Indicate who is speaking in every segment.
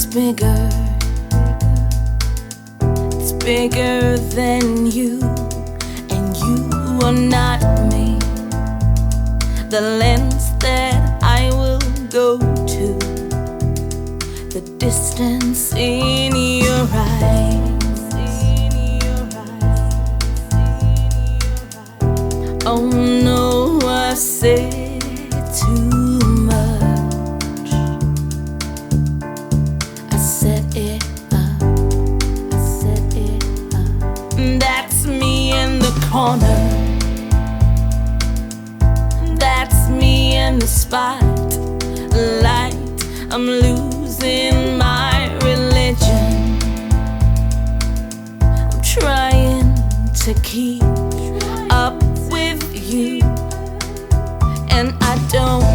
Speaker 1: It's bigger, it's bigger than you, and you are not me. The lens that I will go to, the distance in your eyes. Oh no, I say. Spotlight. I'm losing my religion. I'm trying to keep up with you. And I don't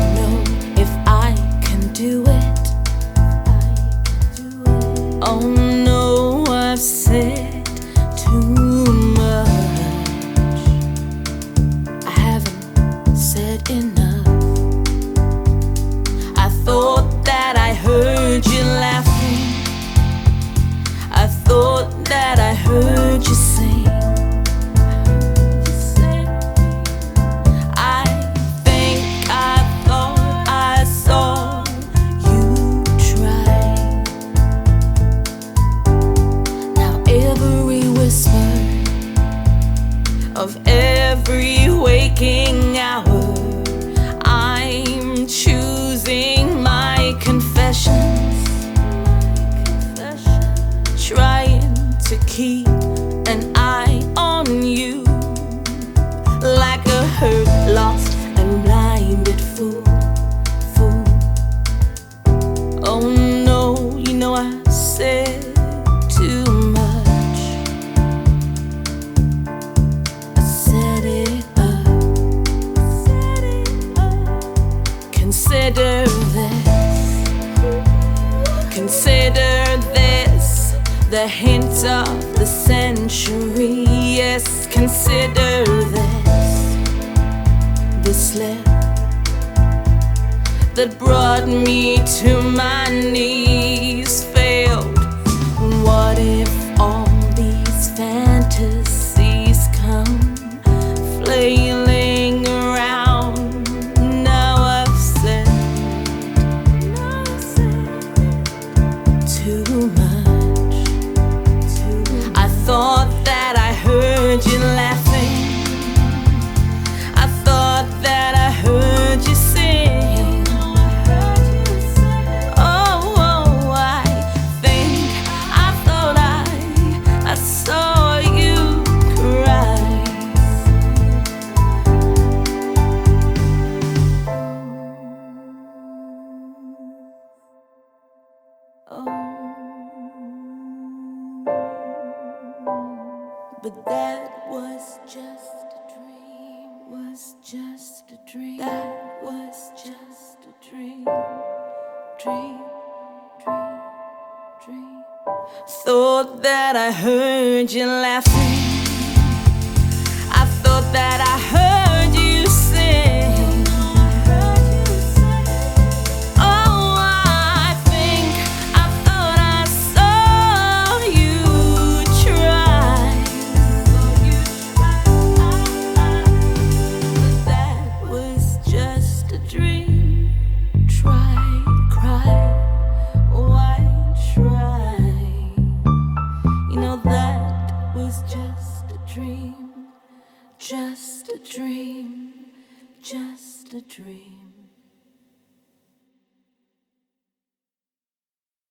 Speaker 1: of every waking hour, I'm choosing my confessions, Consider this. Consider this the hint of the century. Yes, consider this the slip that brought me to my knees failed. What but that was just a dream. Was just a dream. That was just a dream. Dream, dream, dream. Thought that I heard you laughing. I thought that I heard just a dream, just a dream.